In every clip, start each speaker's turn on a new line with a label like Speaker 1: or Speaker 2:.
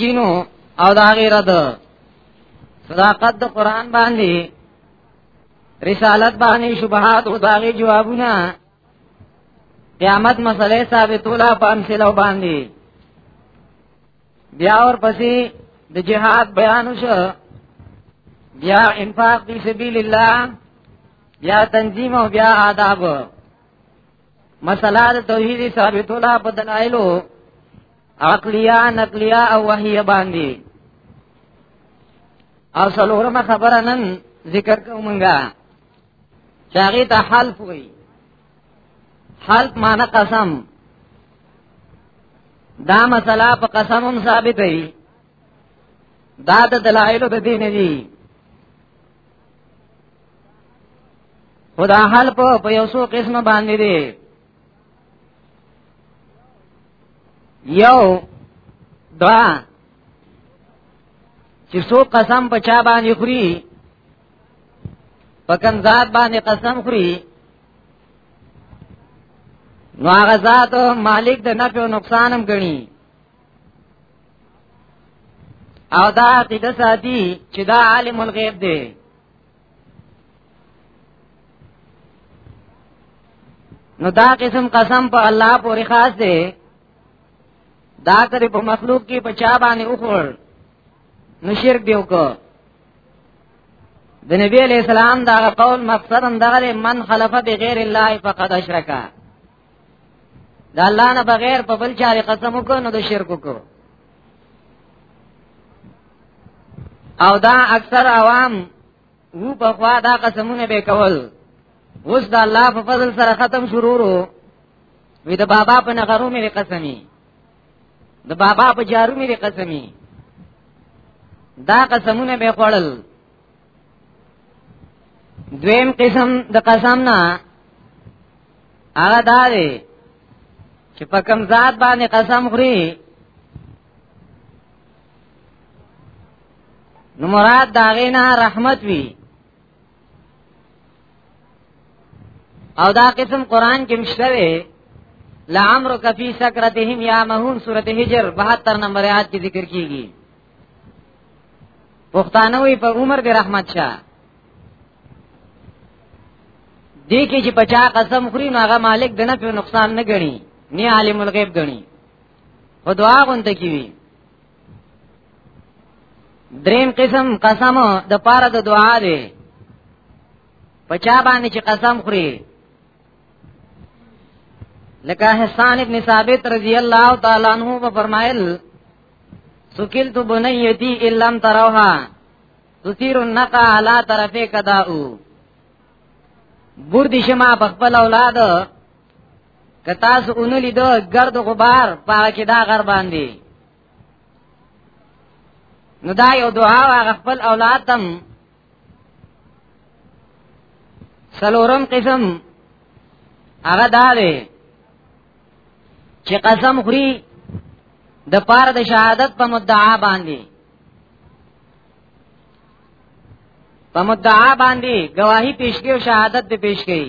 Speaker 1: کینو او دا غیره ده صداقت د قران باندې رسالت باندې شبهات او داغي جوابونه قیامت مسئله ثابتولا په امثله باندې بیا اور پسې د جهاد بیان شو بیا انفاق فی سبیل الله بیا تنظیم او بیا آداب مسله د توحید ثابت الله په دلایلو عقلیه نقلیه او وحیه باندې او څلورمه خبره نن ذکر کومنګا چاغی ته حلف وی حلف معنی قسم دا مسله په قسم هم ثابت وی دا د دلایلو د دین دی خدا حلف په یو څو قسم باندې دی یو دعا چې څو قسم په چا باندې خوري پکم ذات باندې قسم خوري نو هغه ذات مالک د نفع او نقصان هم غني او دا عقیده ساتي چې دا عالم الغیب دی نو دا قسم قسم په الله پورې خاص دی دا کړي په مخلوق کې په چا باندې وخور نو شرک دی وکړه د نبی علیہ السلام دا قول مقصد هم دغه من خلف بغیر الله فقد اشرک دا الله نه بغیر په بل چا قسم وکړ نو د شرک وکړ او دا اکثر عوام وو په خوا دا قسمونه به کول اوس دا الله په فضل سره ختم شروع ورو وی دا بابا په نغرو مې قسمی د بابا په جارو مې قسمی دا قسمونه به خوړل دویم قسم د قسم نه هغه دا دی چې په کم ذات باندې قسم خوري نو مراد دا غینا رحمت وی او دا قسم قران کې مشته وي لعمر کفی سکرتهم یا مهون سورته هجر 72 نمبر آیات کې ذکر کیږي پښتانه وي په عمر د رحمت شاه دې کې چې پچا قسم خوري نو هغه مالک دنه په نقصان نه غني نه عالم الغیب غني خو دعا غونته کی وی دریم قسم قسم د پاره د دعا دی پچا باندې چې قسم خوري لکه حسان ابن ثابت رضی الله تعالی عنہ په فرمایل سکلت بنیتی الم تروها تثیر النقا علی طرفه کداو بور دي شما په خپل اولاد که تاسو اونو لیدو گرد و غبار پاکی دا غر باندی نو دا یو دعا و هغه خپل اولاد تم سلورم قسم هغه دا دی چې قسم خوري د پار د شهادت په مدعا باندې په مدعا باندې گواہی پیش کړي او شهادت به پیش کړي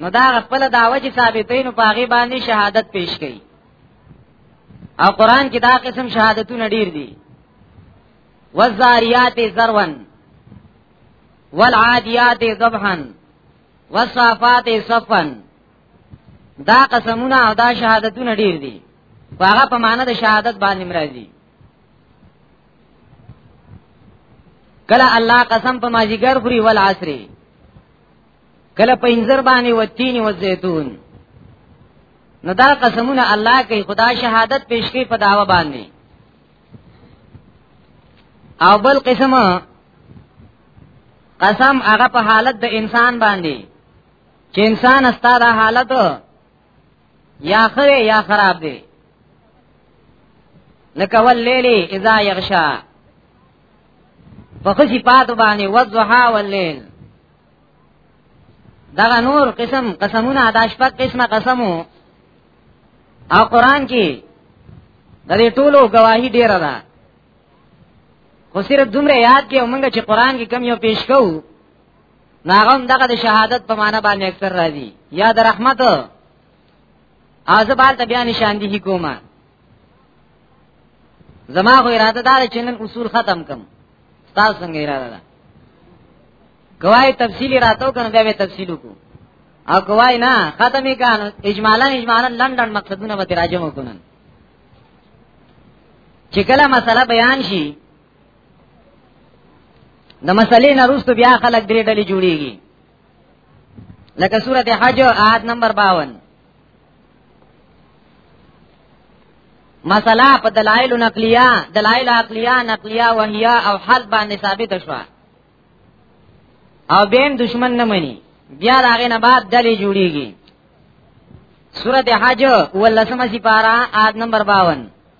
Speaker 1: نو دا خپل داوه چې ثابتین په هغه باندې شهادت پیش کړي او قران کې دا قسم شهادتونه ډیر دي والزاریات زرون والعادیات ذبحا والصافات صفا دا قسمونه او دا شهادتونه ډیر دي هغه په معنی د شهادت باندې مرাজি کله الله قسم په ماجیګر خوري ول عصري کله په انځر باندې وتینی و زیتون نو دا قسمونه الله کوي خدا شهادت پیش کوي په داوا باندې او بل قسم قسم هغه په حالت د انسان باندې چې انسان ستاره حالت یا خره یا خراب دی لکه وللی اذا یغشا په خوشي پات باندې وضحا والليل دا نور قسم قسمونه د شپږ قسمه قسمو او قران کې د دې ټولو گواہی ډیره ده خو صرف دومره یاد کې ومنګه چې قران کې کم یو پیش کوو ناغم دغه د شهادت په معنا باندې اکثر راځي یا د رحمت ازبال ته بیا نشاندهی کومه زما خو اراده دار چې نن اصول ختم کم تاسو څنګه اراده ده کوای تفصیلی راتو کنه بیا به تفصیل وکړو او کوای نه ختمې کانو اجمالا اجمالا لندن مقصدونه به راجم وکړن چې کله مسله بیان شي د مسلې نه روستو بیا خلک درې ډلې جوړیږي لکه سورته حج آیت نمبر 52 مسله په دلایل نقلیه دلایل عقلیه نقلیه وهیه او حد باندې ثابت شوه او بیم دشمن نه مني بیا داغه نه بعد دلی جوړیږي سورته حج ولسمه سپارا آد نمبر 52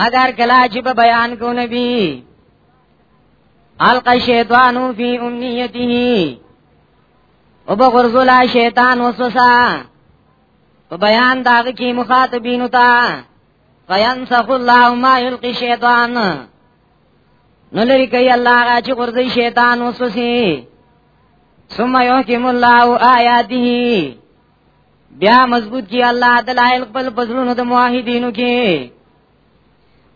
Speaker 1: مگر کلا چې په بیان کو نبی الق شیطانو فی امنیته او به غرزولا شیطان وسوسه په بیان داغه کې مخاطبینو ته فینسخ الله ما یلقی شیطان نو لري کوي الله هغه چې غرزي شیطان وسوسه ثم یحکم الله آیاته بیا مضبوط کی الله دلائل خپل پزړونو د موحدینو کې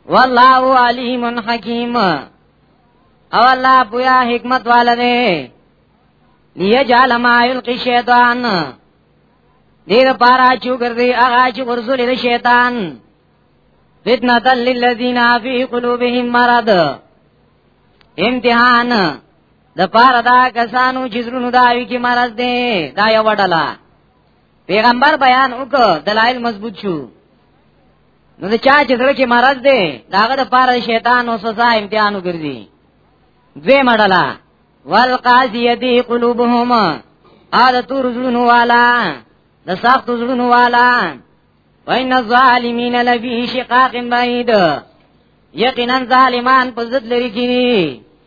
Speaker 1: والله علیم حکیم او الله بیا حکمت والده لیجعل ما یلقی شیطان دیر پارا چو گردی اغا چو غرزولی دی شیطان فتنتا للذین فی قلوبهم مرض امتحان د پاره دا کسانو چې زرونو دا وی کې مرز دي دا یو وډلا پیغمبر بیان وکړ دلایل مضبوط شو نو د چا چې زړه کې مرز دي داغه د پاره شیطان او سزا امتحان وګرځي دوی مډلا والقاسیتی قلوبهم ا د تور زړونو والا د سخت زړونو والا وان الظالمین لفی شقاق بعید یقینا ظالمان په ضد لري کیږي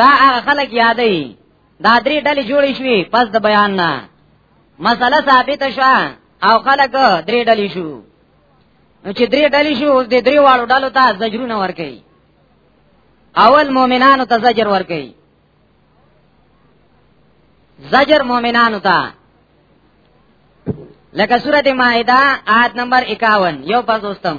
Speaker 1: دا هغه خلک یادې دا درې ډلې جوړې شوې پس د بیان نه مسله ثابت شوه او خلک درې ډلې شو نو چې درې ډلې شو اوس دې درې واړو ډلو ته زجرونه ورکړي اول مؤمنانو ته زجر ورکړي زجر مؤمنانو ته لکه سورته مائده آیت نمبر 51 یو پس دوستم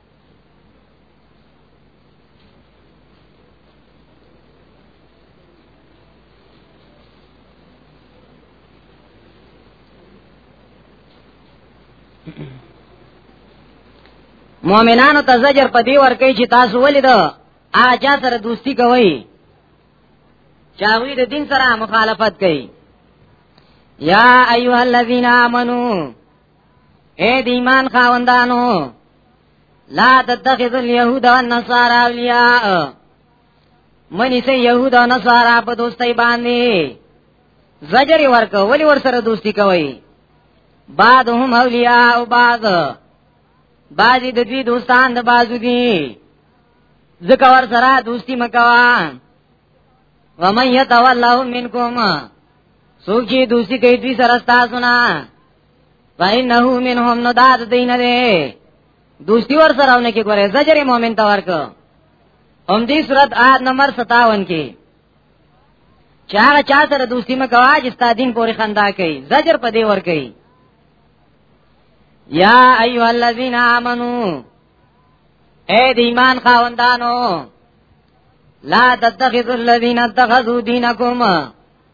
Speaker 1: مؤمنانو ته زجر په دی ور کوي چې تاسو ولې دا آجا سره دوستی کوئ چاوی د دین سره مخالفت کوي یا ایها الذین آمنو اے د ایمان خاوندانو لا تتخذ اليهود والنصارى اولیاء منی سه يهود او نصارا په دوستۍ باندې زجر ورکو ولی ور سره دوستی کوي بعضهم اولیاء او بعض بعضی د دوی دوستان د بعضو دي ځکه ور سره دوستی مکوا ومن يتولهم منکم سوچي دوستی کوي دوی سره تاسو نه فإنه منهم نو داد دین دی دوستی ور سره ونه کې ګوره زجر مؤمن ته ورک هم دې صورت آیت نمبر 57 کې چاغه چا سره دوستی مکوا چې ستا دین پورې خندا کوي زجر په دې ور کوي یا ایو الذین آمنو اے د ایمان خاوندانو لا تتخذوا الذین اتخذوا دینکم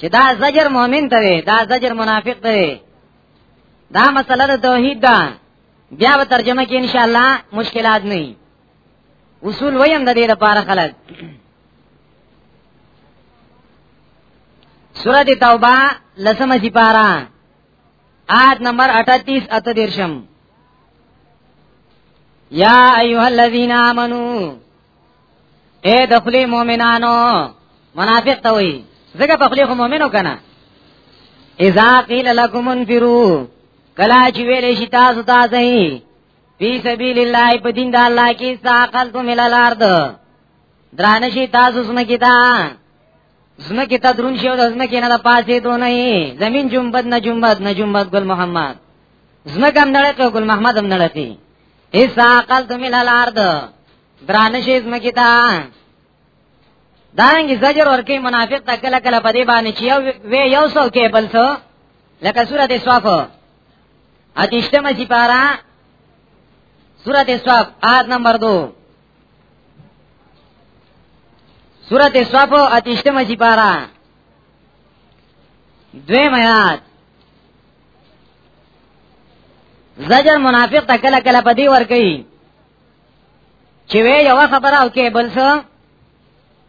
Speaker 1: چې دا زجر مؤمن ته وي دا زجر منافق ته وي دا مسله د توحید ده بیا به ترجمه کې ان شاء الله مشکلات نه وي اصول ویم د دې لپاره خلک سورۃ توبه لسمه سپارا آیت نمبر 38 اته دیرشم یا ایها الذین آمنو اے دخلی مومنانو منافق ته وای زګه په خلی خو مومنو کنه اذا قیل لکم انفروا کلا چې ویل شي تاسو تاسو فی سبیل الله په دین د الله کې ساقل تم الارض درانشی تاسو سمګی دا زمکه ته درون شو د زمکه نه پاسې دو نه زمين جنبت نه جنبت نه جنبت ګل محمد زمکه هم نړۍ کو ګل محمد هم نړۍ کی ایسا عقل تو ملال ارض درانشې زمکه ته دانګ زجر ورکی منافق تا کله کله په دې باندې چې یو وی یو سو کې بل سو لکه سورته صاف اتیشتمه سپارا سورته صاف آد نمبر 2 سورت صف اتشتم اسی پارا دوی میاد زجر منافق تا کلا کلا پا دی ورکی چوی یو خبر او که بلسو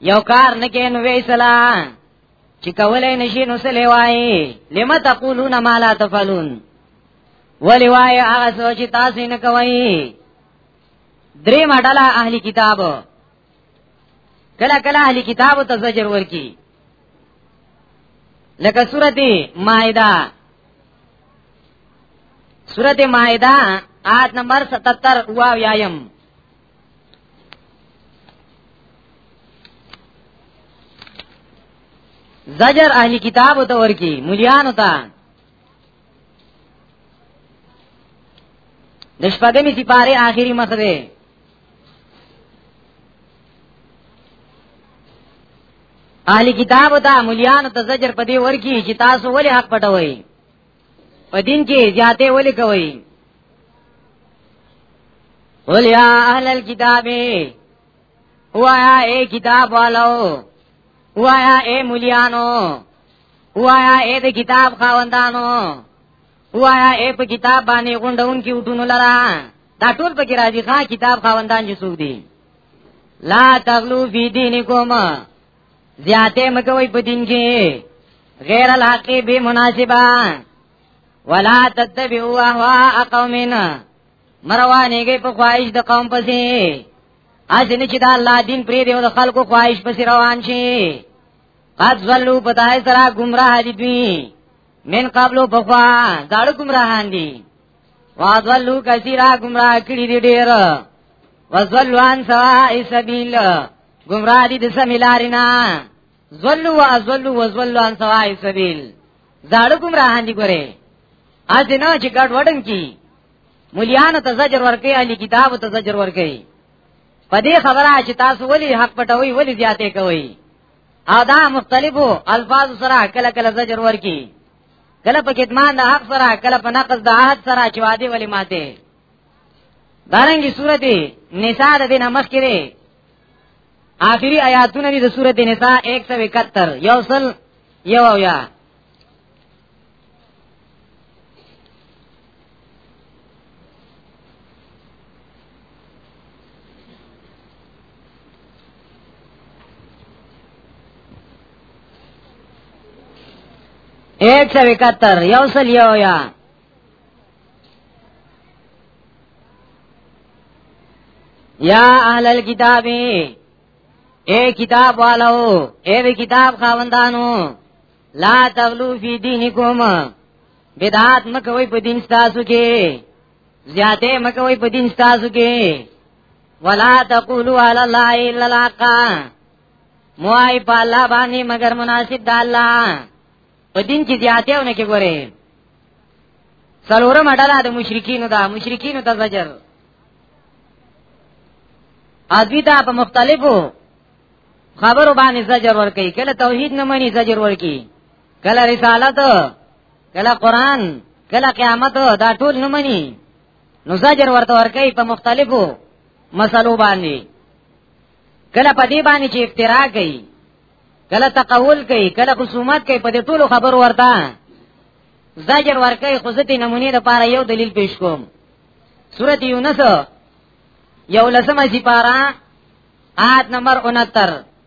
Speaker 1: یو کار نه کین وی سلا چې کولای نشي نو سلی وای لم تقولون ما لا تفعلون ولی وای هغه سوچ تاسو نه کوي درې ماډاله اهلي کتاب کله کله اهلي کتاب ته زجر ورکی لکه سورته مائده سورته مائده آیت نمبر 77 واو یایم زجر اهلی کتاب ته ورکی مليانو ته د شپږمې سپاره آخري مخ ده اهلی کتاب ته مليانو ته زجر پدی ورکی چې تاسو ولې حق پټوي په دین کې زیاته ولې کوي قل یا اهل الكتاب وایا اے کتاب والو وایا اے مليانو وایا اے د کتاب خاوندانو وایا اے په کتاب باندې غونډون کې وټونو لرا دا ټول پکې راځي ښا کتاب خاوندان چې څوک دي لا تغلو فی دینکوما زیاته مکوې په دین کې غیر الحق به مناسبه ولا تتبعوا اهواء قومنا مروانه کې په خواهش د قوم پسې اځنه چې دا الله دین پرې دی او د خلکو خواهش پسې روان شي قد زلوا پتاي سره گمراه دي من قبل بخوا داړو گمراهان دي واضلو کثیرا گمراه کړي دي ډیر وزلو عن سواء سبیل گمراه دي د سمیلارینا زلو وازلو وزلو عن سواء سبیل زاړه گمراهان دي ګوره اځه نه چې ګډ وډن کی مليانو ته زجر ورکي علي کتاب ته زجر ورکي په دې خبره چې تاسو ولي حق پټوي ولي زیاتې کوي او دا مختلفو الفاظ سره کله کله زجر ورکي کله په کتمان د حق سره کله په نقض د عهد سره چې وعده ولې ماته دارنګي سورته نساء د دینه مخ کړي آخري آیاتونه دي د سورته نساء 171 یوصل یو یا ایک سو اکتر یو سل یو یا یا اہل الكتاب اے کتاب والو اے کتاب خاوندانو لا تغلو فی دینکم بدعات مکوي په دین تاسو کې زیاته مکوي په دین تاسو کې ولا تقولوا على الله الا الحق موای په الله باندې مگر مناسب د الله په دین کې زیاته ونه کې ګوره سلورم اډاله د مشرکین دا مشرکین ته زجر ادوی ته په مختلفو خبرو باندې زجر ورکړي کله توحید نه مانی زجر ورکړي کله رسالت کله قران کله قیامت دا ټول نه مني نو زجر ورته ورکي په مختلفو مسلو باندې کله په دې باندې چې افترا کوي کله تقول کوي کله خصومت کوي په دې ټولو خبر ورته زجر ورکي خو ځتې نمونې لپاره یو دلیل پیش کوم سورته یونس یو لسمه سپارا آیت نمبر 69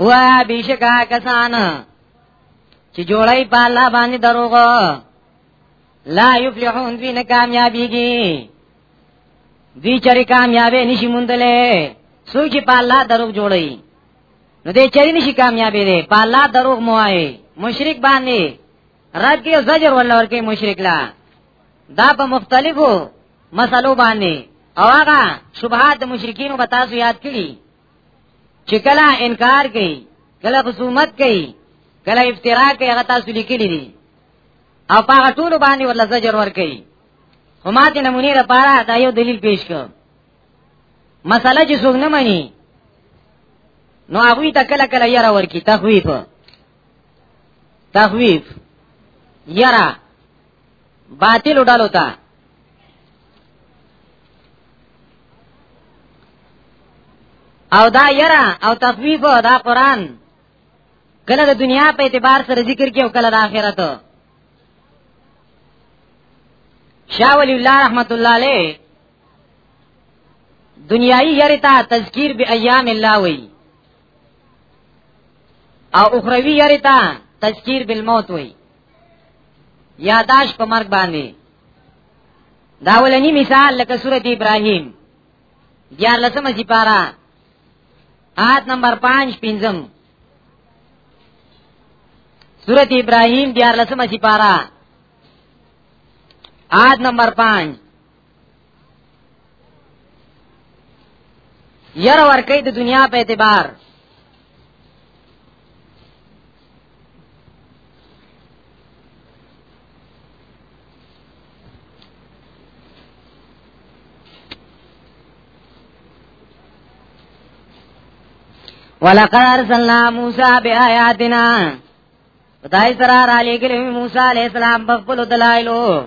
Speaker 1: او بیشکا کسان چې جوړای په الله باندې دروغ لا یفلحون دوی نه کامیابیږي دوی چری کامیابې نشي مونډلې سوچ په الله دروغ جوړای نو دې چری نشي کامیابې دې په الله دروغ موای مشرک باندې رد کې زجر ولا ورکه مشرک لا دا په مختلفو مسلو باندې او هغه شبهات مشرکین به تاسو یاد کړئ چې کله انکار کوي کله خصومت کوي کله افترا کوي هغه تاسو لیکلي دي او هغه ټول باندې ورله زجر ور کوي هما ته نمونې لپاره دا یو دلیل پیش کړ مسله چې څوک نه مانی نو هغه ته کله کله یاره ورکی تخویف تخویف یاره باطل ډالو ته او دا یرا او تخفیف دا قران کله د دنیا په اعتبار سره ذکر کې او کله د آخرت شاه ولی الله رحمت الله علیه دنیایی یری ته تذکیر به ایام الله وی او اخروی یری ته تذکیر بالموت وی یاداش په مرګ باندې دا ولنی مثال لکه سورته ابراهیم دیار لسمه سپارا آیت نمبر 5 پنځم سورت ابراهیم دیار لسمه سپارا آیت نمبر 5 ير ورکې د دنیا په اعتبار ولقد ارسلنا موسى بآياتنا خدای سره را لګلې موسی عليه السلام په خپل دلایلو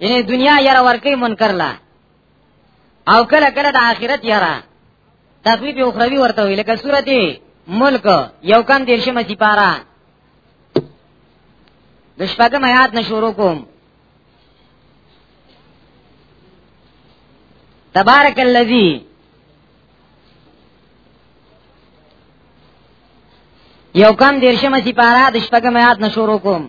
Speaker 1: یعنی دنیا یره ورکی منکر لا او کله کله د آخرت یره تخویب اخروی ورته وی لکه سورته ملک یو کم دیرشمه سپارا د شپږم آیات نشورو کوم تبارک الذی یو کم دیرشمه سپارا د شپږم آیات نشورو کوم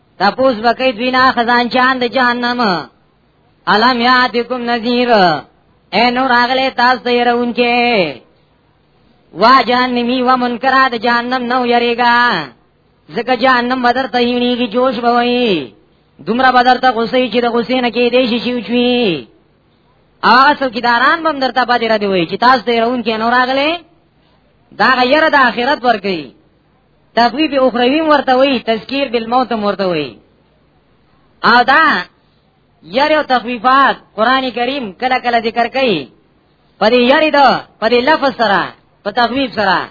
Speaker 1: تپوس بکې دوی نه خزان چان د جهنم علم یاتکم نذیر اے نور اغله تاسو ته يرونکې وا جهنمی و منکرا د جهنم نو یریګا زکه جهنم بدر ته یونیږي جوش بوي دومره بدر ته غصې چې د غصې نه کې دیشي شي وچوي هغه څوکیداران بم درته پاتې را دی وای چې تاسو ته رون کې نور اغله دا غیر د آخرت ورګي تخویف اخروی ورته وی تذکیر بالموت ورته وی او دا یری او تخویفات قران کریم کله کله ذکر کوي په دې یری دا په دې لفظ سره په تخویف سره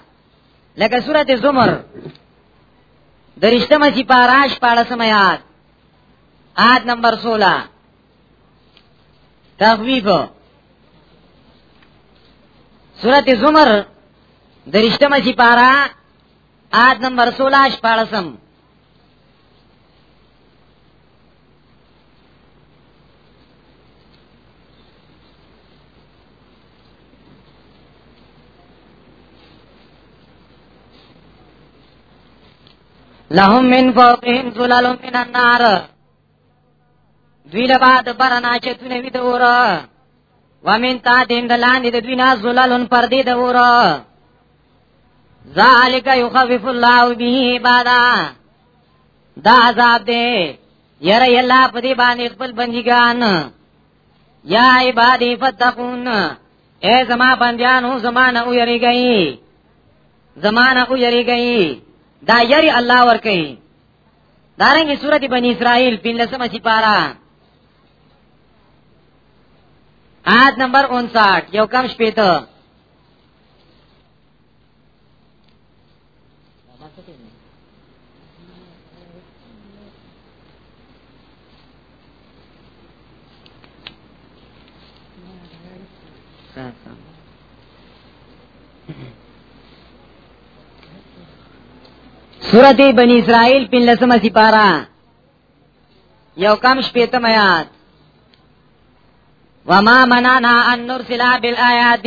Speaker 1: لکه سورته زمر درشتمه سی پاراش پاړسمه یاد آد نمبر 16 تخویف سورته زمر درشتمه سی پارا آد نمبر سولاش پارسم لهم من فوقهم ظلال من النار دوی له بعد برنا چې تونه وی د اور ومن تا دین د لاندې د دوی نه زلالون پر دې د اور ذالک یخفف الله به عبادا دا عذاب دې یره یلا په دې باندې خپل بندګان یا عبادی فتقون اے زما بندیانو زمانہ او یری گئی زمانہ او یری گئی دا یری الله ور کوي دارنګه سورته بنی اسرائیل پنځمه سپارا آیت نمبر 59 یو کم شپې ته سورت بنی اسرائیل پن لسم سپارا یو کم شپیتم آیات وما منانا ان نرسلا بالآیات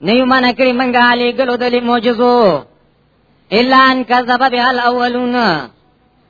Speaker 1: نیو من کری منگا علی گلو دلی موجزو الا ان کذب بها الاولون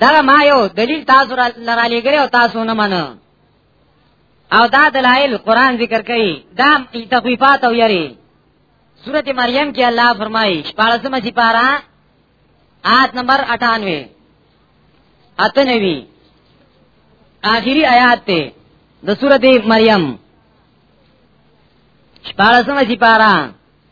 Speaker 1: دا ما یو دلیل تاسو لرا لګره او تاسو نه منه او دا دلایل قران ذکر کوي دا تخویفات او یری سورته مریم کې الله فرمایي 14 مې پارا آیت نمبر 98 اتنوی آخری آیات ته د سورته مریم 14 مې پارا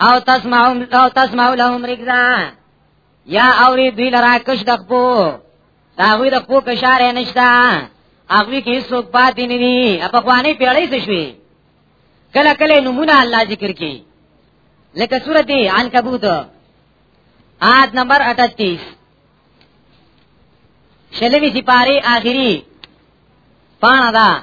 Speaker 1: او تسمعو او تسمعو لهم رکزا یا اوری دوی لرا کش دخپو داغوی دخپو کشار نشتا اغوی که حصو پاتی ندی اپا خوانی پیڑی سشوی کله کله نمونه الله ذکر کی لکه سورت عنکبوت آیت نمبر 38 شلمی سپاری آخری پانا دا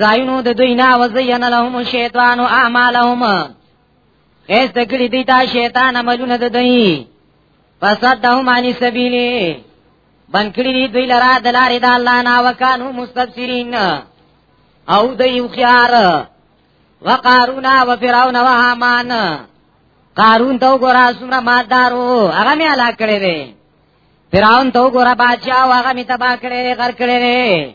Speaker 1: زاینو د دوی نه وزین لهم شیطان او اعمالهم هیڅ تکلی دی تا شیطان عملونه د دوی فسدهم عن سبیلی بنکړی دی دوی لرا دلاری د الله نه وکانو مستبصرین او د یو خيار وقارون و فرعون و هامان قارون تو ګورا سمره مادارو هغه می علا کړی دی فرعون تو ګورا بادشاہ هغه می تبا کړی غر کړی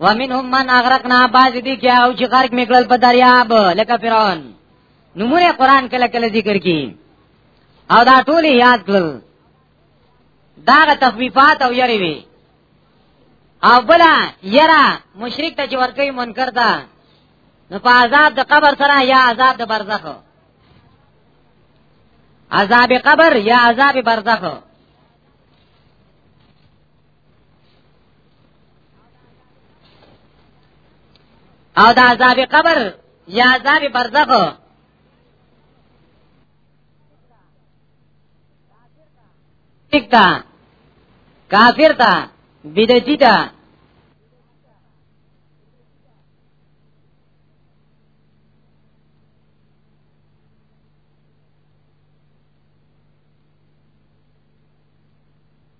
Speaker 1: ومنهم من اغرقنا بعض دي کې او چې غرق میکړل په دریاب لکه فرعون نمونه قران کله کله ذکر کی او دا ټول یاد کړل دا غ تخفیفات او یری وی او بلا یرا مشرک ته چې ورکی منکر ده نو په عذاب د قبر سره یا عذاب د برزخ عذاب قبر یا عذاب برزخ او دا عذاب قبر یا عذاب برزخ ټیک تا کافر تا بدعتی تا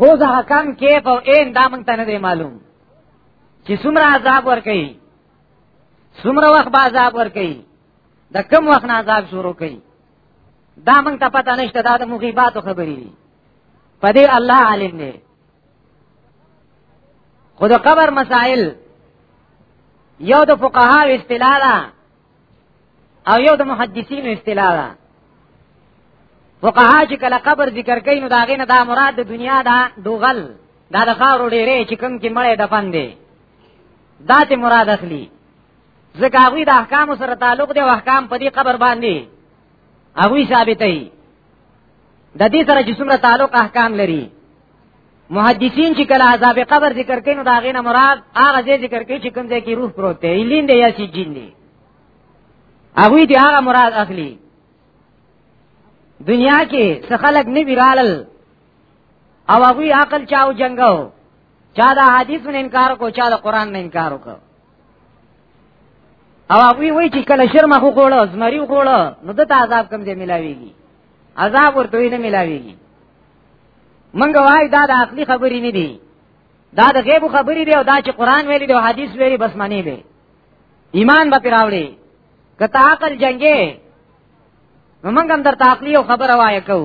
Speaker 1: هو دا حکم کیف او عین دا مونږ ته نه دی معلوم چې څومره عذاب ور کوي څومره وخت به عذاب ور کوي د کم وخت نه عذاب شروع کوي دا مونږ ته پته نشته دا د مغیباتو خبرې دي په دې الله عالم دی خود قبر مسائل یو د فقها او اصطلاح ده او یو د محدثین او اصطلاح ده فقها چې کله قبر ذکر کوي نو دا غینه دا مراد د دنیا دا دوغل دا د خاورو ډیره چې کوم کې مړې دفن دي دا ته مراد اخلي ځکه هغه د احکام سره تعلق دی او احکام په دې قبر باندې هغه ثابتې د دې سره چې څومره تعلق احکام لري محدثین چې کله عذاب قبر ذکر کوي نو دا غینه مراد هغه ځای ذکر کوي چې کوم ځای کې روح پروت دی الین دی یا سجین دی هغه دې هغه مراد اخلي دنیا کې څه خلک نه ویرالل او هغه عقل چاو جنگاو چا دا حدیث نه انکار کو چا دا قران نه انکار کو او هغه وی چې کله شرم خو کوړو زمری کوړو نو دته عذاب کم دی ملاویږي عذاب ورته نه ملاویږي منګ وای دا د عقلي خبرې نه دي دا د غیب خبرې دی او دا چې قران ویلي دی او حدیث ویلي بس معنی به ایمان به پیراوړي کته عقل جنگي نو منګ هم درته عقلي او خبره وای کو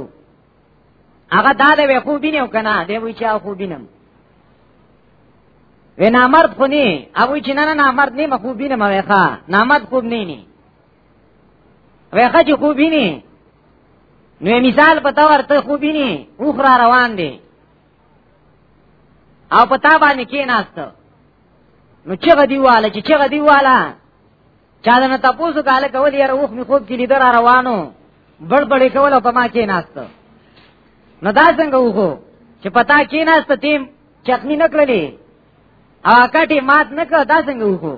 Speaker 1: هغه دا دی خو بینه کنه دی وی چې خو بینم و نامرد خو نه هغه چې نه نه نامرد نه مخو بینه ما وخه نامرد خوب نه نه وخه چې خوب بینه نو مثال پتا ورته خوب بینه اوخ را روان دی او پتا باندې کې ناست نو چې غدیواله چې چې غدیواله چا دا نه تاسو کاله کول یاره اوخ می خوب کې لیدل را روانو بړبړې کول په ما کې ناست نو دا څنګه وخو چې پتا کې ناست تیم چخمی نکړلې ا کټي مات نکړه دا څنګه وخو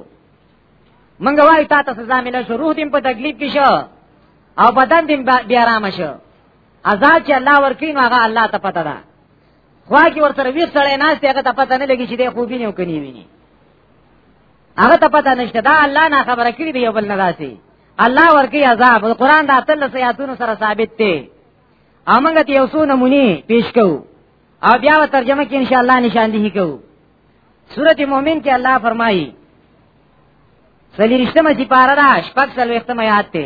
Speaker 1: منګ وای تا ته سزا مله شو روح دې په تکلیف کې شو او بدن دې بیا آرام شو آزاد چې الله ورکین هغه الله ته پته ده خوا کې ورته وی سړی ناست هغه ته پته نه لګی چې دې خوبینه وکني ویني هغه ته پته نشته دا الله نه خبره کړی دی یو بل نه راسي الله ورکی عذاب قرآن دا تل سیاتونو سره ثابت دی امنګ ته یو څو نمونی پیش کو او بیا ترجمه کې ان شاء الله نشاندهی کو سورۃ مومن کې الله فرمایي سلیرشتمه سپاره دا شپږ سلوختمه یاد ته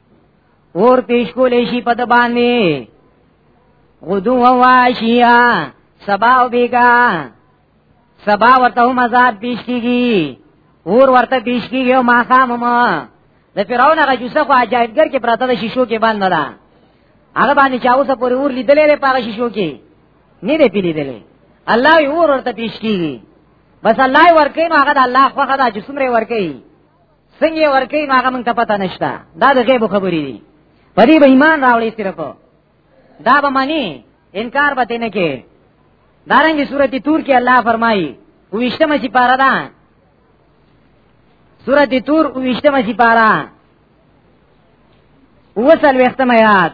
Speaker 1: اور پیش کولې شي په د باندې غدو واشیا سبا او بیگا سبا ورته هم عذاب پیش کیږي اور ورته پیش کیږي او ماقام ما د فرعون هغه جوسه خو عجایبګر کې پراته د شیشو کې باندې ده هغه باندې چاو سره پورې اور لیدلې له پاغه شیشو کې نه دی پیلې دلې الله یې اور ورته پیش کیږي بس الله ورکې نو هغه د الله خوخه ده چې څومره ورکې څنګه ورکی هغه مونږ ته پته نشته دا د غیب خبرې دي په دې به ایمان راوړی صرف دا به معنی انکار به نه کې دارنګي سورته تور کې الله فرمایي وښتمه چې پارا ده سورته تور وښتمه چې پارا وصل وختمه یاد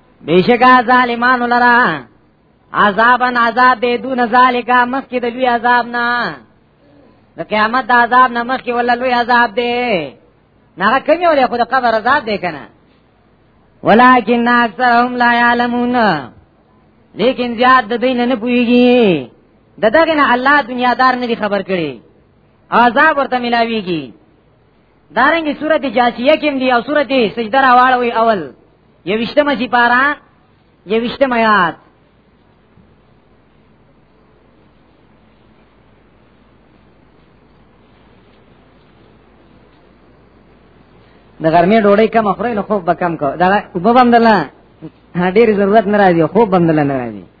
Speaker 1: بیشکا ظالمانو لرا عذابا عذاب دې دون ذالکا مخکې د لوی عذاب نه د قیامت د عذاب نه مخکې ولا لوی عذاب دې نه کمی ولې خو د قبر عذاب دې کنه ولکن اکثرهم لا يعلمون لیکن زیاد د دین نه پويږي دغه نه الله دنیا دار نه دي خبر کړي عذاب ورته ملاويږي دارنګه سورت جاسیه کې دی او سورت سجده راوړوي اول یوشتمه سی پارا یوشتمه یاد د ګرمې ډوړې کم خورې نو خوب به کم کو دا وبم دلنه ډېر ضرورت نه راځي خوب بم دلنه راځي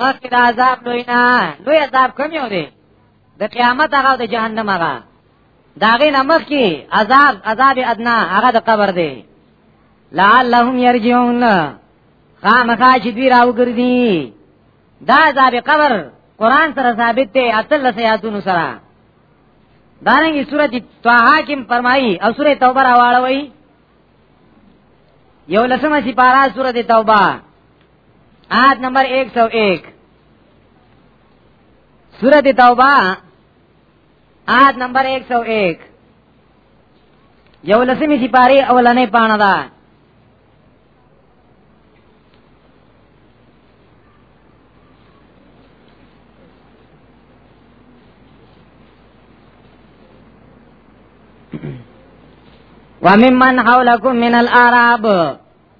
Speaker 1: مخکې د عذاب لوی نه لوی عذاب کوم یو دی د قیامت هغه د جهنم هغه داغه نه مخکې عذاب عذاب ادنا هغه د قبر دی لعلهم يرجعون خامخا چې دوی راوګرځي دا عذاب قبر قران سره ثابت دی اتل سیاتون سره دارنګي سورته طه کې فرمایي او سورته توبه راوړوي یو لسمه سپارا سورته توبه آیت نمبر 101 سورۃ توبہ آیت نمبر 101 یو لسمی سپاری اولنې پاڼه ده وممن حولکم من الاراب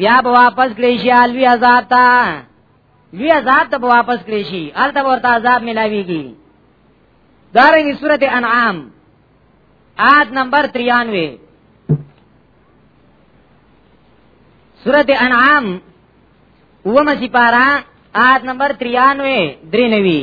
Speaker 1: بیا به واپس کړی شي الوی عذاب ته لوی عذاب ته واپس کړی شي الته ورته عذاب ملاويږي دارنګه سورته انعام آیت نمبر 93 سورته انعام ومه سپارا آیت نمبر 93 درې نوي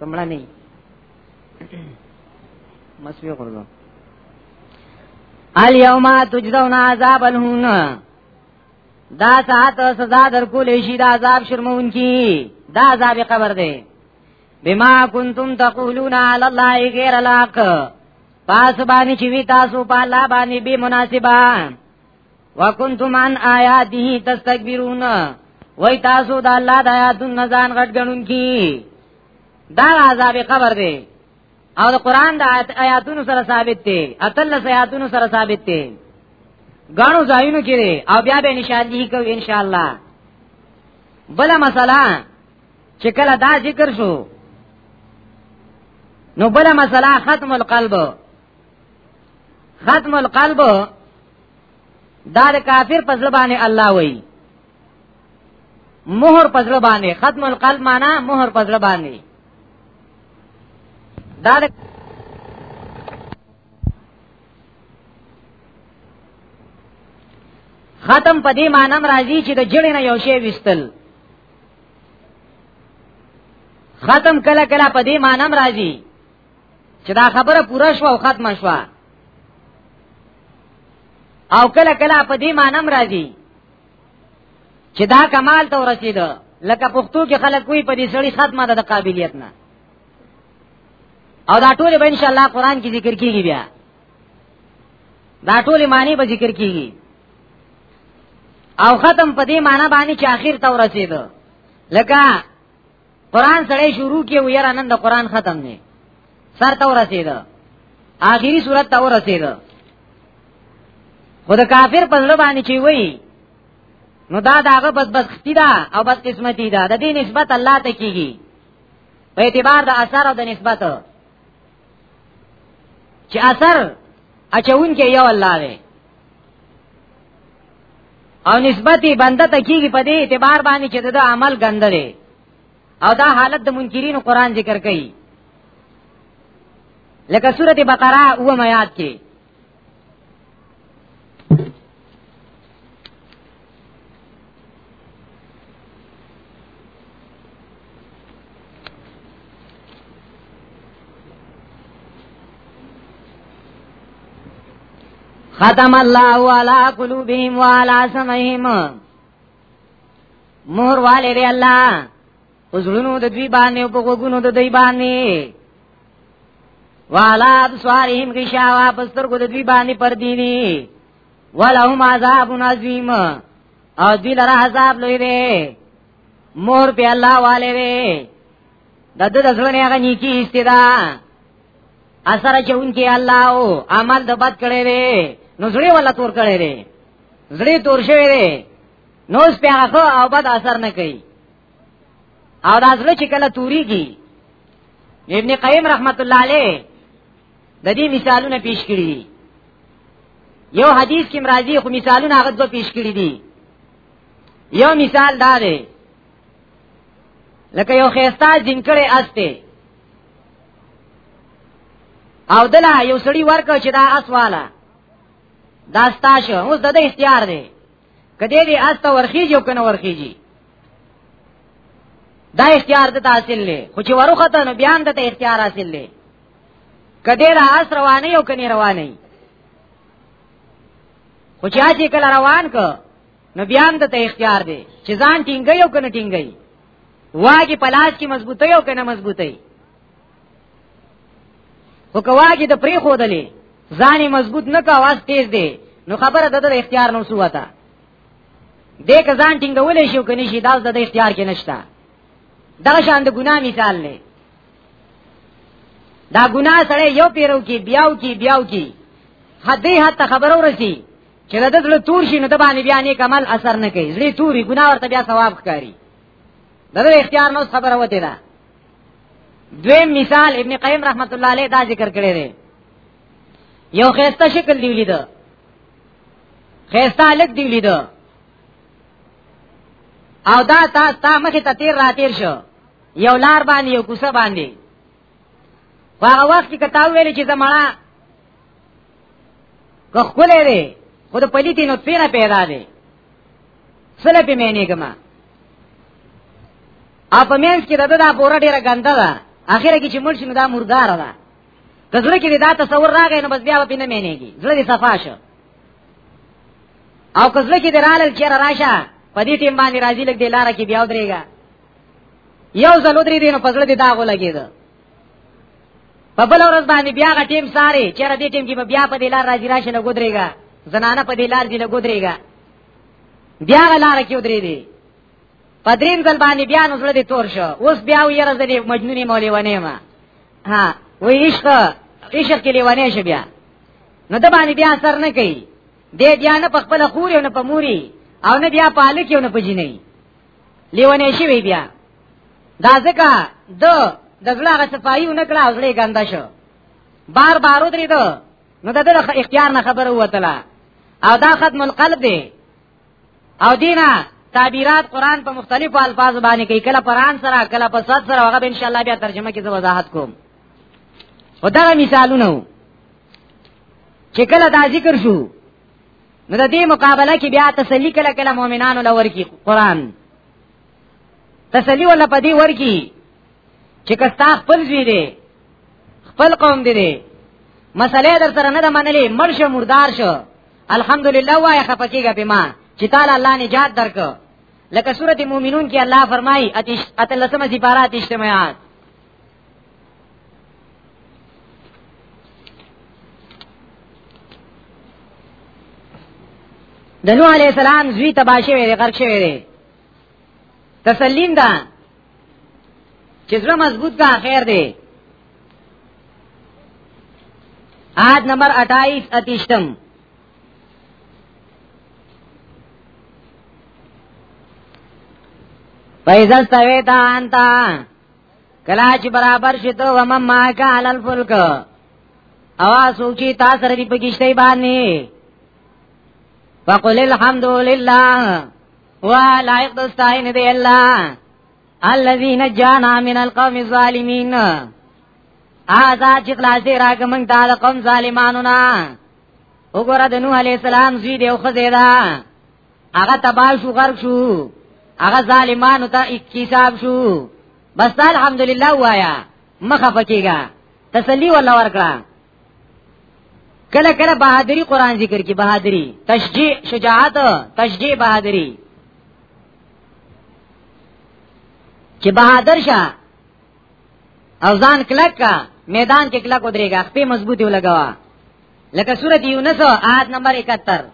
Speaker 1: کمړه نه مسوی غردو الیوم تجزون عذاب الهون دا ساعت سزا در کول شي دا عذاب شرمون کی دا عذاب قبر دی بما کنتم تقولون علی الله غیر الحق پاس باندې چې وی تاسو په الله باندې به مناسبه وکنتم عن آیاته تستكبرون وای تاسو د الله د آیاتونو نه ځان غټ غنون کی دا عذاب قبر دی او د قران د آیاتونو سره ثابت دی اتل آیاتونو سره ثابت دی غانو ځایونو کې دی او بیا به نشاندهی کو ان شاء الله بل مسله چې کله دا ذکر شو نو بل مسله ختم القلب ختم القلب دا د کافر په ځل باندې الله وایي مہر په ځل باندې ختم القلب معنا مہر په ځل باندې دا د ختم په دې مانم راځي چې د جړې نه یو شی وستل ختم کله کله په دې مانم راځي چې دا خبره پوره شو او ختمه شو او کله کله په دې مانم راځي چې دا کمال ته ورسید لکه پښتو کې خلک کوئی په دې سړی ختمه ده د قابلیت نه او دا ټول به ان شاء الله قران کې ذکر کیږي بیا دا ټول معنی به ذکر کیږي او ختم په دې معنی باندې چې اخر ته ورسید لکه قران سره شروع کیو یاره نن د قران ختم نه سر ته ورسیدا اخیری صورت ته ورسیدا خود کافر په لړ باندې چی وای نو دا داغه بس بس ختی دا او بس قسمتی دا د دې نسبت الله ته کیږي په اعتبار د اثر او د نسبت چې اثر اچون کې یو الله دی او نسبت بنده ته کیږي په دې اعتبار باندې چې دا عمل ګنده دی او دا حالت د منکرین قرآن ذکر کوي لکه سورته بقره او میات کې ختم الله على قلوبهم وعلى سمعهم مهر والے دی الله وزړونو د دوی باندې په غوګونو د دوی باندې والا سوارهم غشاوا پستر کو د دوی باندې پر دیني ولهم عذاب عظیم او دوی لره عذاب لوی دی مور په الله والے وی د د ځلنه هغه نیکی استدا اثر چون کې الله او عمل د بد کړي وی نو زړه ولا تور کړي وی زړه تور شوی دی نو سپه هغه او بد اثر نه کوي او دا زړه چې کله توریږي ابن قیم رحمت الله علیه د دې مثالونه پیش کړی دي یو حدیث کې مرাজি خو مثالونه هغه دوه پیش کړی دي یو مثال دا دی لکه یو خيستا جنکړې استه او دلا یو سړی ورکو چې دا اسواله دا ستاشه اوس د دې اختیار دی کدی دې آسته ورخیږي او کنه ورخیږي دا اختیار د حاصل لې خو چې وروخته نو بیان د اختیار حاصل لې کدی را اس روانه یو کني روانه خو چې اچي کله روان ک نو بیان د اختیار دی چې ځان ټینګي او کنه ټینګي واګي پلاس کې مضبوطي او کنه مضبوطي خو کواږي د پری خودلې ځاني مضبوط نه کا आवाज تیز دی نو خبره د اختیار نو سو وتا دې کزان ټینګولې شو کني شي دا د اختیار کې نشتا دا شان د ګنا مثال نه دا ګنا سره یو پیرو کې بیاو کې بیاو کې حدې حتی خبرو رسی چې د دې تور شي نو د باندې بیا نه کمال اثر نه کوي زړه توري ګنا ورته بیا ثواب ښکاری دا د اختیار نو خبره وته ده دویم مثال ابن قیم رحمت الله علیه دا ذکر کړی دی یو خیسته شکل دی لیدو خیسته الګ دی لیدو او دا تا تا مخه ته تیر را تیر شو یو لار باندې یو کوسه باندې هغه وخت کې کتاب ویل چې زمړه که خپل دی خود پلیتی نو پینا پیدا دی سره په معنی کما او په مینس کې دغه دا بوره ډیره ګنده ده اخر کې چې مړ شي نو دا مردار ده کزړه کې دا تصور راغی نو بس بیا په نه مینېږي زړه دې صفا شو او کزړه کې درال چیر راشه په دې ټیم باندې راځي لګ دې لار کې بیا ودرېګا یو ځل ودرې دې نو پزړه دې داغو لګید په بل ورځ باندې بیا غ ټیم ساري چیر دې ټیم کې بیا په دې لار راځي راشه لګ ودرېګا زنانه په دې لار دې لګ ودرېګا بیا غ لار کې ودرې دې په دریم ځل باندې بیا نو زړه دې تور شو اوس بیا ویې رځلې مجنونی مولې ونی ما ها وې عشق عشق کې لیوانه شي بیا نو د باندې بیا اثر نه کوي دې بیا نه په خپل خوري او نه په موري او نه بیا په الکه او نه په جنې لیوانه شي وی بیا دا ځکه د د زړه غ صفایي نه کړه او زړه ګنده شو بار بار درې دو نو د دغه اختیار نه خبره وته او دا ختم القلب دی او دینا تعبیرات قران په مختلفو الفاظو باندې کوي کله قران سره کله په صد سره هغه ان شاء الله بیا ترجمه کې وضاحت کوم ودا مثالونه چې کله دا ذکر شو نو د دې مقابله کې بیا تسلی کله کله مؤمنانو لور کی قران تسلی ولا پدی ور کی چې کستا خپل زوی دی خپل قوم دی مسله در سره نه منلې مرشه مردار شو الحمدلله وای خفقېګه به ما چې تعالی الله نجات درک لکه سورته مومنون کې الله فرمایي اتش اتلسمه سپارات اجتماعات د نوح علی السلام زوی تباشه وی غرق شوی دی تسلیم ده چې زړه مضبوط کا خیر دی آیت نمبر 28 اتیشتم پیسل سوی تا انتا کلا چې برابر شته و مم ما کا علل فلک اوا سوچي تا سره دی پکشته باندې وقل الحمد لله وا لایق دستاین دی الله الذي نجانا من القوم الظالمين آزا چې خلاصې راګه موږ دا د قوم ظالمانو نه وګوره د نوح عليه السلام زوی دی خو زیدا هغه تباہ شو غرق شو هغه ظالمانو ته اکتساب شو بس الحمدلله وایا مخه فکیګا تسلی ولا ورکړه کله کله بہادری قران ذکر کی بہادری تشجیع شجاعت تشجیع بہادری چې بہادر شه او ځان کلک کا میدان کې کلک ودرېږه خپې مضبوطی ولګوا لکه سورۃ یونس آیت نمبر 71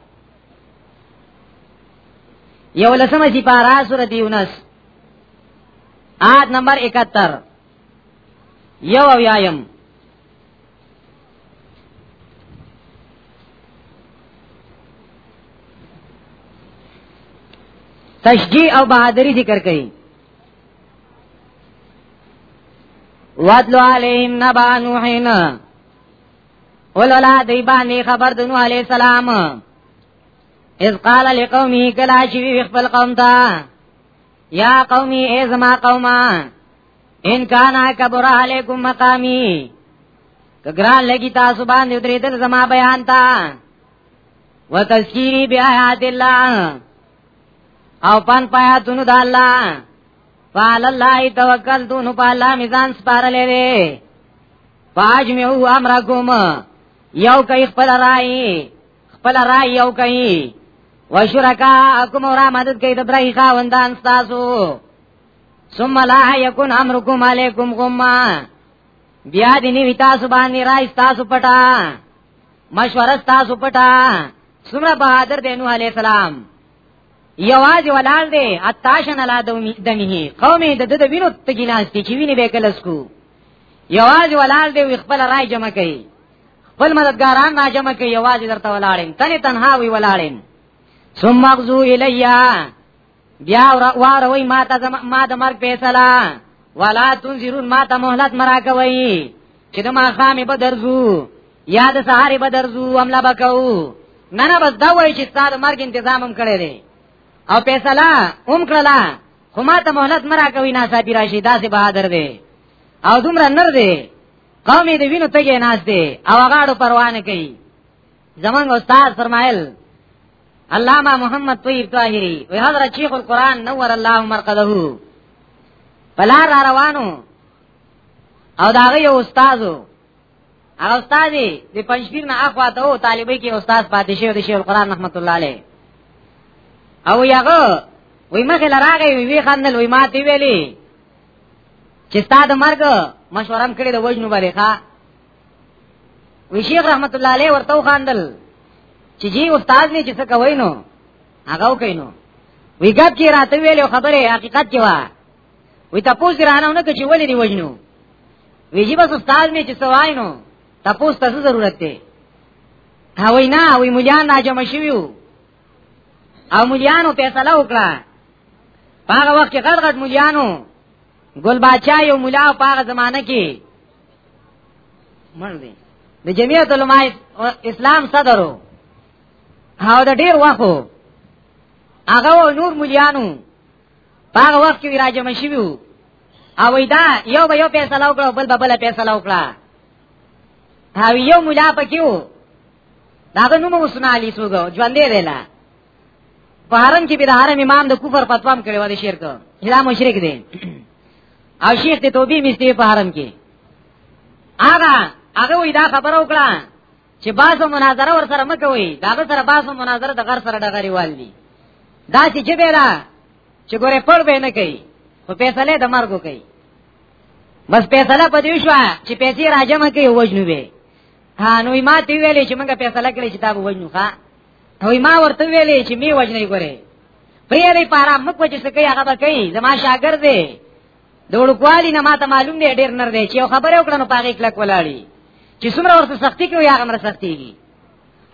Speaker 1: یو لسمه چې پارا سورۃ یونس آیت نمبر 71 یو او یایم تشجیع او بہادری ذکر کئی وَاتْلُ عَلَيْهِمْ نَبَأَ نُوحٍ ولولا دی باندې خبر دنو علی السلام اذ قال لقومه کلا شی خپل قوم ته یا قومي ای زما قومه ان کان کبر علیکم مقامی کګران لګی تاسو باندې درې دل زما بیان تا وتذکیری بیاات الله او پن پایا تونو د الله فعل الله توکل تونو په الله میزان سپارلې وي پاج می او امر کوم یو کای خپل رائے خپل رائے یو کای وشرکا کوم را مدد کوي د برای خاوندان تاسو ثم لا يكن امركم عليكم غما بیا دې نیو تاسو باندې راي تاسو پټا مشوره تاسو پټا سمره بہادر دینو علی السلام یواز ولال دی اتاشن علا دمیه قومه د د وینو تګیناستی چې ویني به کلس کو یواز ولال دی خپل رائے جمع کړي خپل مددګاران را جمع کړي یواز درته ولاړین تنه تنها وی ولاړین ثم اغزو الیا بیا واروي ما ته ما د مرګ فیصله ولا تنذرون ما ته مهلت مرا کوي چې د ما خامې به درځو یا د سهارې به درځو عمله بکاو نه نه بس دا وایي چې ستاسو مرګ تنظیم هم کړی دی او فیصله هم کړلا خو ما ته مهلت مرا کوي نه صاحب راشي داسې بهادر دی او دومره نر دی قومې د وینو تګې ناس دی او غاړو پروانه کوي زمان استاد فرمایل علامہ محمد طیب طاهری وی حضرت شیخ القرآن نور الله مرقده بلا را روانو او دا غي استادو هغه استاد دی پنځپیر نه اخوا ته او طالبې کې استاد پاتې شو د شیخ القرآن رحمت الله علیه او یغه وی مخه لراغه وی خندل وی ماته ویلی چې ستاد مرګ مشورم کړی د وژنو باندې ښا وی شیخ رحمت الله علیه ورته خواندل چې جی استاد نه چې څه کوي نو هغه کوي نو وی ګاب کې راته ویل خبره حقیقت کې وا وی تاسو رانه نه چې ولې دی وژنو وی جی بس استاد نه چې سوای نو تاسو ته ضرورت دی هاوی نه هاوی مجان راجم شویو او مجانو فیصله وکړه هغه وخت کې غړ غړ مجانو ګل باچا یو مولا په هغه زمانہ کې مړ دی د جمعیت علماء اسلام صدر او د ډیر وخت هغه نور مليانو هغه وخت کې راجم شي وو او دا یو به یو پیسې لاو کړو بل به بل پیسې لاو کړه او یو مولا پکې وو داغه نوم وسنا علي سوګو ژوندې دی لا په حرم کې به د حرم امام د کفر فتوا کړې و د شرک دا مشرک دی او شیخ ته توبې مستي په حرم کې هغه هغه وی دا خبره وکړه چې باسو مناظره ور سره مکوي دا به سره باسو مناظره د غر سره ډغری والي دا چې چې بیره چې ګوره پړ به نه کوي خو فیصله د مرګ کوي بس فیصله پدې شو چې پیسې راجمه کوي وجنو به ها نو ما تی ویلې چې موږ فیصله کړې چې دا وجنو ښا نو ما ورته ویلې چې می وجنې ګورې پریلې پارا مخ وجه سکه هغه به کوي زما شاګرد دی د وړوکوالي نه ماته معلوم دی ډیر نر دی چې یو خبره وکړه نو پاګه کلک ولاړی چې څومره ورته سختی کوي هغه مر سختيږي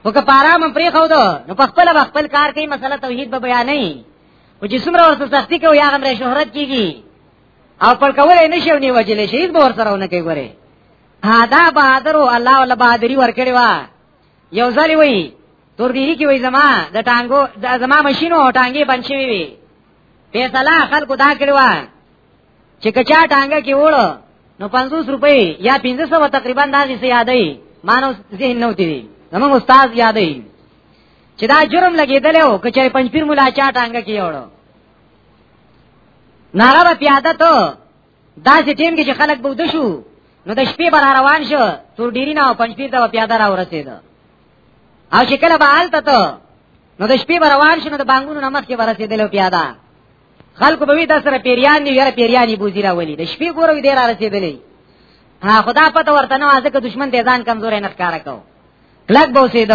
Speaker 1: خو که پارا مم پری خو دو نو په خپل خپل کار کوي مسله توحید به بیان نه او چې څومره ورته سختی کوي هغه مر شهرت کیږي او پر کولې نشي ونی وجلې شهید به ور سره ونه کوي ګوره ها دا بہادر الله ولا بہادری ور کړی وا یو ځلی وای تور دیری کې وای زما د ټانګو د زما ماشینو ټانګې بنچې وی فیصله خلکو دا کړو چې کچا ټانګه کې وړو نو 500 روپۍ یا 1500 تقریبا دا څه یادې مانو ذهن نو دی زموږ استاد یادې چې دا جرم لګیدل او کچې پنځپیر مولا چا ټانګه کې وړو نارا پیاده ته دا چې ټیم کې چې خلک به ود شو نو د شپې بر روان شو تور ډیری نه پنځپیر ته پیاده را ورسید او چې کله به حالت ته نو د شپې بر روان شو نو د بانګونو نمک کې ورسېدل پیاده خلکو به وی د سره پیریان دی یاره پیریانی بوزی را ولی د شپې ګورو دی را رسیدلې ها خدا پته ورته نه وازه که دشمن دې ځان کمزورې نه ښکارا کو کلک به وسید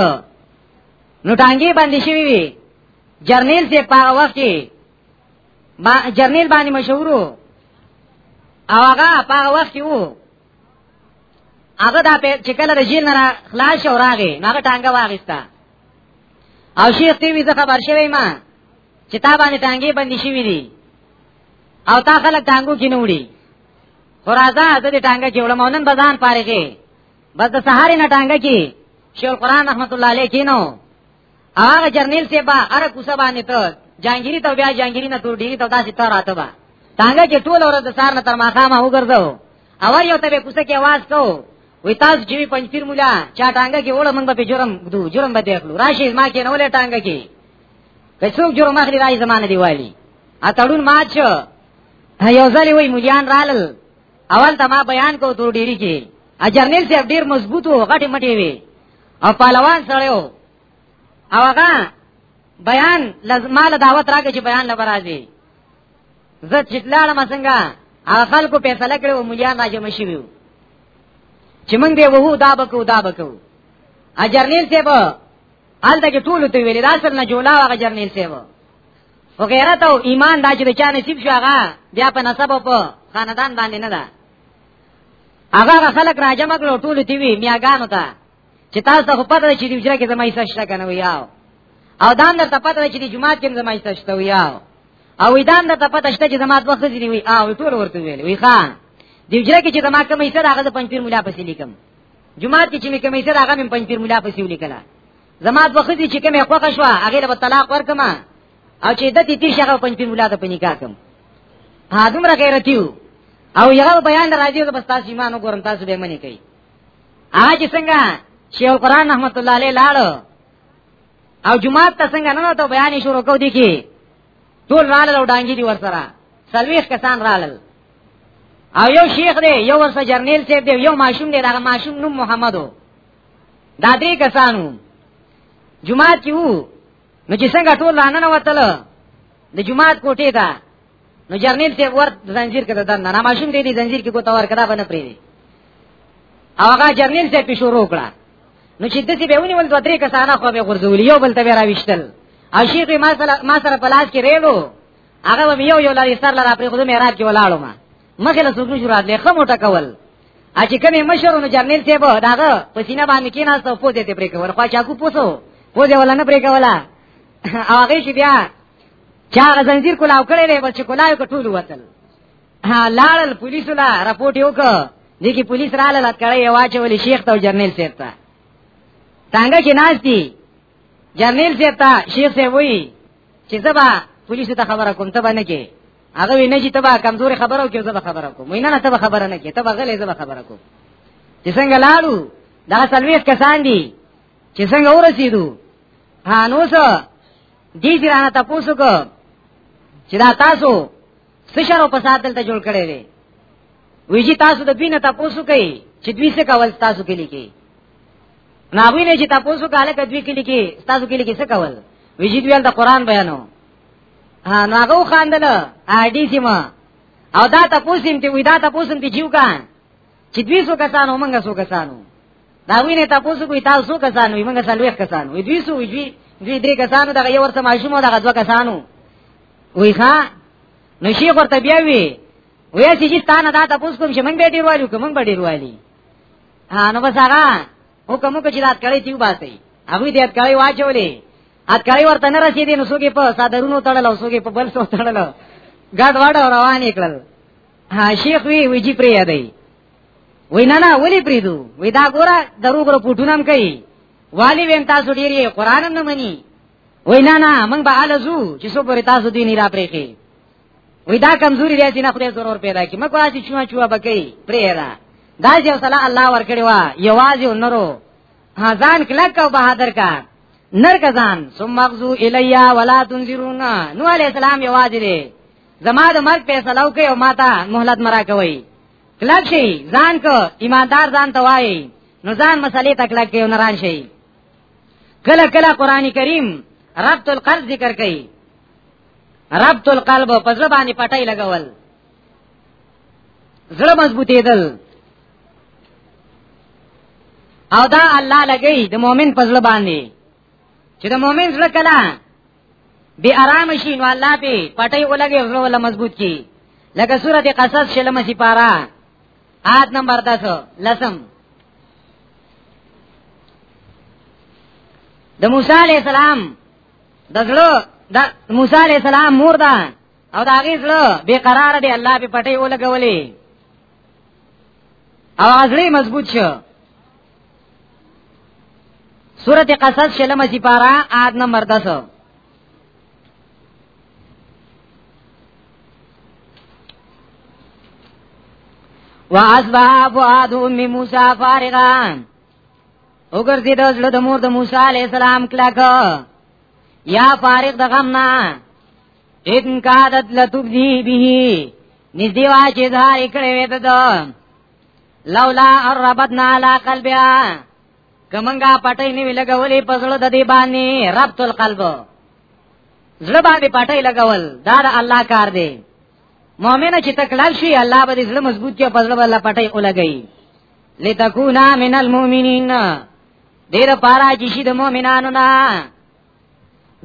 Speaker 1: نو ټانګي باندې شوی وی جرنیل سے په وخت کې ما جرنیل باندې مشهور او هغه په هغه وخت کې وو هغه دا په چې کله د جیل نه خلاص او راغی هغه ټانګه واغستا او شیخ تی وی ځخه خبر شوی ما چې تا باندې ټانګې باندې شوی دي او تا خلک ټانګو کې نوړي خورازه د دې ټانګه کې علماء نن بزان پاره کې بس د سهارې نه ټانګه کې شیخ القرآن رحمت الله علیه کینو هغه جرنیل سی با هر کوسه باندې ته جانګيري ته بیا جانګيري نه تور ډيري ته داسې ته راته با څنګه چې ټول ورځ د سار نه تر ماخامه وګرځو او یو ته به کوسه کې आवाज کو وی تاسو جیوی پنځپیر مولا چا ټانګه کې وړه موږ په جرم دو جرم به دیکلو راشي ما کې نو له ټانګه کې کڅوک جرم اخلي راځي زمانه دی والی ا تړون مات شو یو ځلې وی مليان رالل اول ته ما بیان کو تور ډيري کې ا جرنیل صاحب ډیر مضبوط وو غټي مټي وي او پهلوان سره او هغه بیان لازمه دعوت راکې چې بیان لبرازي زه چې لاړم څنګه هغه خلکو فیصله کړو ملیا ناجم شي ویو چې موږ دی وو دا بکو دا بکو ا جرنیل صاحب آلته کې ټول ته ویل دا سر نه جوړا هغه جرنیل صاحب او غیرت او ایمان دا چې چا نصیب شو هغه بیا په نسب او په خاندان باندې نه ده هغه خلک راجم کړو ټول دی وی میاګانو ته چې تاسو ته پته چې دی وجره کې زمای څه شته کنه ویاو او دا هم ته پته چې دی جمعات کې زمای څه شته ویاو او دا هم ته پته شته چې زمات وخت دی وی او ټول ورته ویل وی خان دی وجره کې چې زما کومې سره هغه پنځپیر مولا پسې لیکم جمعات کې چې مې کومې سره هغه مې پنځپیر مولا پسې ولیکلا زما دوه خدي چې کومه خوښه شو هغه له طلاق ورکما او چې دتی تیر شغه پنځ پیر ولاده په نکاح کوم هادم را غیرتیو او یو بیان راځي او بس تاسو ایمان وګورم تاسو به منی کوي اج څنګه شیخ القران رحمت الله علیه لاړو او جمعه ته څنګه نه ته بیان شروع کو دي کی ټول رااله او ډانګي دي ورسره سلويخ کسان رااله او یو شیخ دی یو ورسره جرنیل سیب دی یو ماشوم دی دا ماشوم نوم محمدو دا درې کسانو جمعات کې وو نو چې څنګه ټول لانه وتل د جمعات کوټې ته نو جرنیل ته ور زنجیر کده دن نه ماشوم دې دې زنجیر کې کوته ور کړه باندې پری دي او هغه جرنیل ته په شروع کړه نو چې دسی به ونی ول دوه درې کسانه خو به غرزول یو بل ته به راوښتل او شیخ ما سره ما سره پلاس کې ریلو هغه به یو یو لاري سر لاره پرې خود مې رات کې ولاړو ما مخه له سوګو شروع دی خمو ټکول اچ کمه مشرونو جرنیل ته به داغه پسینه باندې کې ناس ته پوزې ته پرې کول خو چاکو پوسو پوزې ولا نه پرې کولا هغه شي بیا چا زنجیر کولاو کړی دی بچ کولاو کټول وتل ها لاړل پولیسو لا رپورټ یو ک دي کې پولیس رااله لات کړی واچول شیخ ته جرنیل ته تا څنګه چې ناس دي جرنیل ته تا شیخ ته وایي چې زبا پولیس ته خبره کوم ته باندې کې هغه ویني چې تبا کمزوري خبرو کې زبا خبره کوم وینه نه تبا خبره نه کې تبا غلې زبا خبره کوم چې څنګه لاړو دا سلويس کسان دي چې څنګه ورسېدو هانوس دې ځرانه تاسو کو چې دا تاسو سشرو په ساتل ته جوړ کړي وي ویجی تاسو د بینه تاسو کوي چې دوی څه کول تاسو کې لیکي ناغوی نه چې تاسو کاله کدوی کې لګي تاسو کې لګي څه کول ویجید ویل د قران بیانو ها ناغو خاندل اډی سیما او دا تاسو سیم ته وی دا تاسو سیم ته جیو کان چې دوی سو کسانو مونږه سو کسانو دا وی نه تاسو کوی تاسو سو کسانو مونږه سلوخ کسانو وی دوی سو وی دوی درې کسانو دا یو ورته ماشوم دا غځو کسانو وی ښا نو شیخ ورته بیا وی وی چې ستانه دا تاسو کوم چې مونږ به ډیر وایو کوم به ډیر وایو نو بس هغه حکم وکړي چې لات کړی تیو باسي هغه دې کړی واچولې ات کړی ورته نه رسیدي نو سوګي په صدرونو تړل او سوګي په بل څو تړل ګډ وډ روان کړل ها شیخ وی ویجی پری دی وی نه نه ولی پری دو وی دا ګوره درو ګره پټونم کوي والی وین تاسو ډیر یې قران نه مني وی نه نه موږ به الزو چې سو پر تاسو دین را پرې کې وی دا کمزوري دی چې نه خدای ضرور پیدا کی مکو اسی چوا چوا بکی پریرا دا چې صلی الله ور کړی وا یوازې نورو هزان کلک او بہادر کا نر کزان ثم مغزو الیا ولا تنذرون نو علی السلام یوازې دی زما د مرګ فیصله وکي او ماته مهلت مرا کوي کلک شي ځان کو ایماندار ځان ته وایي نو ځان مسلې تکلک کوي نه ران شي کله کله قران کریم ربط القلب ذکر کوي ربط القلب په زړه باندې پټای لګول زړه مضبوطېدل او دا الله لګی د مؤمن په زړه باندې چې د مؤمن زړه کله بی آرام شي نو الله په پټي ولګي زړه ولا مضبوط کی لکه سورته قصص شلم سی پارا آیت نمبر 10 لسم د موسی علی السلام د زړه د موسی علی السلام مور ده او دا غي زړه بے قرار دی الله په پټي ولګولې او ازلی مضبوط شو سورت قصص شلم سپارا آد نمبر دس وَأَصْبَحَ فُؤَادُ أُمِّ مُوسَى فَارِغًا وګرځي د زړه د مور د موسی علی السلام کلاک یا فارغ د غم نه ان کادت لتبدی به نږدې وا چې ظاهر کړي وې ته لولا ربتنا علی قلبها کمنګا پټې نیو لګولې پزړه د دې باندې ربط القلب زړه باندې پټې لګول دا د الله کار دی مؤمنه چې تکلال شي الله به دې زړه مضبوط کړي په زړه الله پټي اولګي لتكونا من المؤمنين ډیر پارا چې شي د مؤمنانو نه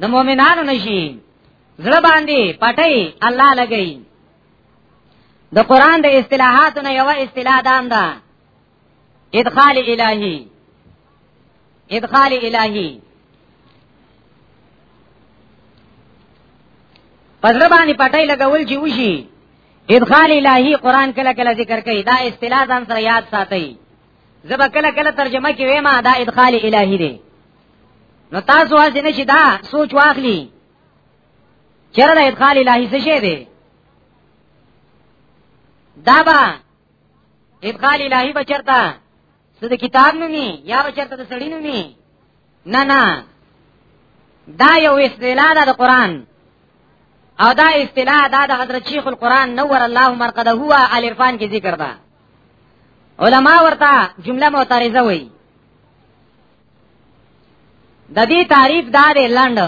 Speaker 1: د مؤمنانو نشي زړه باندې پټي الله لګي د قران د اصطلاحاتو نه یو اصطلاح دام ده دا ادخال الہی ادخال الہی پزړه باندې پټای لګول چې وشي ادخال الہی قران کله کله ذکر کوي دا اصطلاح ځان سره یاد ساتي زبا کله کله ترجمه کې وېما دا ادخال الہی دی نو تاسو واځي نه شي دا سوچ واخلي چیرې د ادخال الهي څه شی دی دا به ادخال الهی بچرتا څه د کتاب نومي یا بچرتا د سړی نومي نه نه دا یو اصطلاح ده د قران او دا اصطلاح دا د حضرت شیخ القران نور الله مرقده هو العرفان کې ذکر ده علما ورته جمله معترضه وایي د دې تعریف دا دی لاندې